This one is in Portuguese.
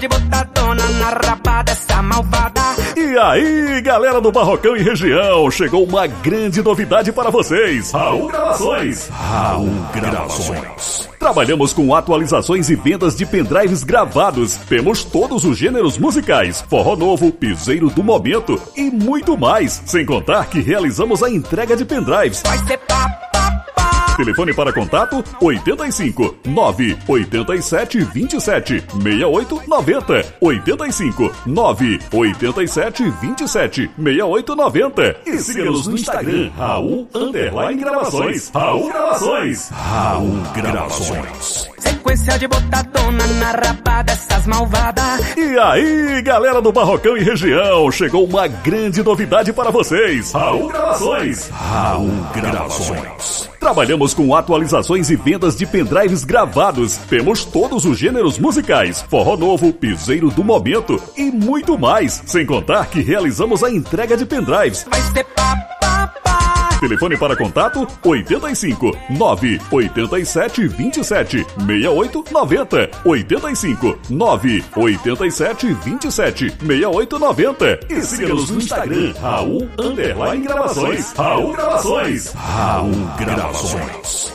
de botadona na raba dessa malvada. E aí, galera do Barrocão e região, chegou uma grande novidade para vocês. Raul Gravações. Raul Gravações. Trabalhamos com atualizações e vendas de pendrives gravados. Temos todos os gêneros musicais, forró novo, piseiro do momento e muito mais. Sem contar que realizamos a entrega de pendrives. Vai ser pá. Telefone para contato 85 987 27 68 90 85 987 27 68 90 e siga-nos no Instagram Raul Underline Gravações Raul Gravações Raul Gravações Sequência de botadona na raba dessas malvadas. E aí, galera do Barrocão e região, chegou uma grande novidade para vocês. Raul Gravações. Raul Gravações. Trabalhamos com atualizações e vendas de pendrives gravados. Temos todos os gêneros musicais, forró novo, piseiro do momento e muito mais. Sem contar que realizamos a entrega de pendrives. Vai ser pá. Telefone para contato 85 987 27 68 90 85 987 27 68 90 e siga-nos no Instagram Raul Underline Gravações. Raul Gravações. Raul Gravações